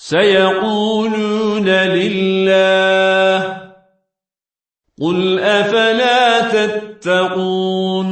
سيقولون لله قل أفلا تتقون